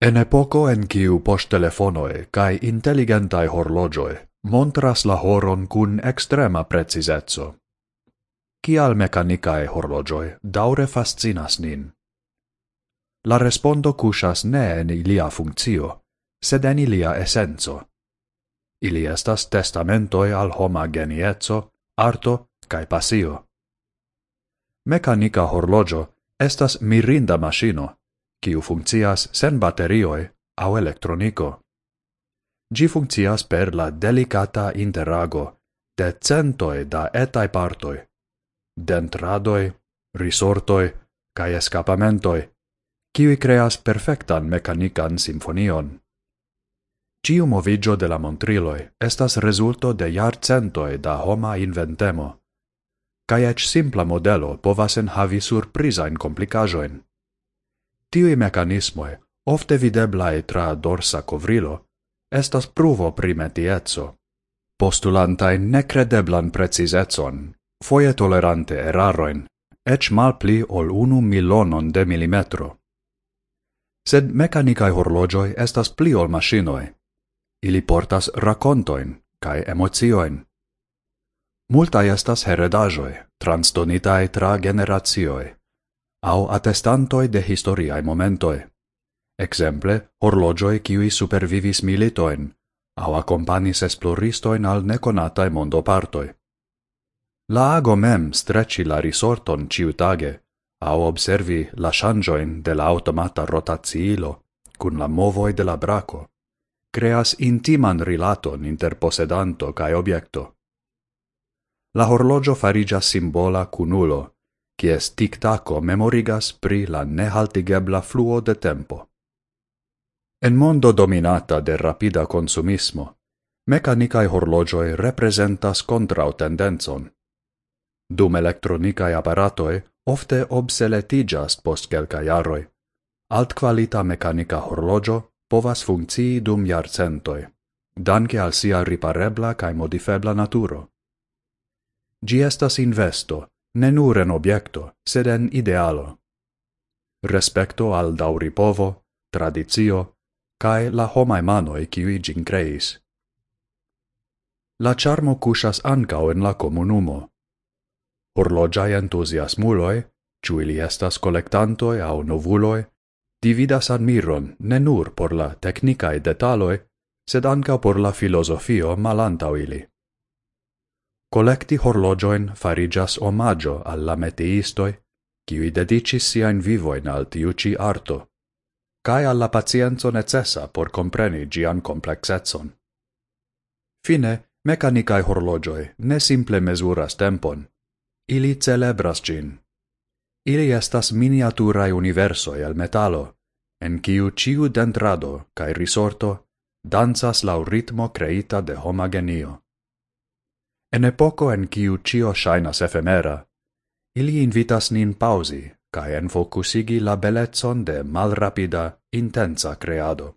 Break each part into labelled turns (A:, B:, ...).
A: En epoco en kiu post telefonoe kai intelligentai horlogioe montras la horon kun extrema precizeco. Kial mecanicae horlogioe daure fascinas nin? La respondo cusas ne en ilia funccio, sed en ilia essenzo. Ili estas testamentoj al homa genieco, arto cae passio. Mekanika horlogio estas mirinda machino, kiu funkcias sen baterioi au electronico. Gi funkcias per la delicata interago de centoi da etai partoi, dentradoi, risortoi, cae escapamentoi, kiui creas perfectan mecanican sinfonion. Ciu movigio de la montriloi estas resulto de jarcentoi da homa inventemo, cae ec simpla modelo povas enhavi surprisain complicajoin. Tiui mecanismoi, ofte videblae tra dorsa covrilo, estas pruvo primetiezzo. postulantai necredeblan precisezon, foie tolerante eraroin, ec malpli ol unu milonon de millimetro. Sed mecanicae horlogioi estas pli ol machinoi. Ili portas racontoin, cae emozioin. Multai estas heredajoi, transdonitae tra generatioi, au attestantoi de historiae momentoi. Exemple, horlogioi qui supervivis militoin, au accompanis esploristoin al neconatae mondopartoi. La ago mem streci la risorton ciutage, au observi la changioin de la automata rotaziilo cun la movoi de la braco, creas intiman rilaton inter posedanto cae obiecto. La horlogio farigia simbola cunulo, quies tic-taco memorigas pri la nehaltigebla fluo de tempo. En mondo dominata de rapida consumismo, mecanicae horlogioi representas contrautendenzon. Dum electronicae apparatoe ofte obseletigas post quelcae jaroi. Altqualita mecanica horlogio povas funcii dum jarcentoi, danke al sia riparebla cae modifebla naturo. Gi estas investo, ne nur en objecto, sed en idealo. Respecto al dauripovo, tradizio, cae la homae manoi ciui gin creis. La charmo cusas ancao en la comunumo. Horlogiae entusiasmuloi, ciu ili estas collectantoi au novuloi, dividas admiron ne nur por la technicae detaloi, sed anca por la filosofio malantau ili. Collecti horlogioin farigas omaggio alla meteistoi, qui dedicis siain vivoin al tiuci arto, cae alla pacienzo necessa por compreni gian complexetson. Fine, mecanicae horlogioi ne simple mesuras tempon, ili celebras gin. Ili estas miniaturae universoi el metalo, en kiu ciu dentrado cae risorto danzas lau ritmo creita de homa genio. En epoco en quiu cio shainas efemera, ili invitas nin pausi cae enfocusigi la bellezon de malrapida, intensa creado.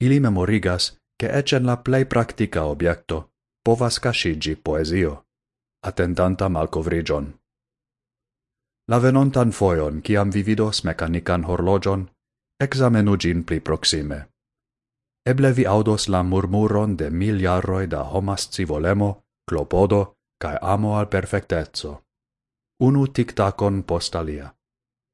A: Ili memorigas che ecen la plei practica obiecto povas cascigi poesio, attendanta malcovrigion. La venontan foion, ciam vividos mecanican horlogion, examenu gin pli proxime eble vi audos la murmuron de miliaroi da homas civolemo, clopodo, cae amo al perfectezzo. Unu tic-tacon postalia.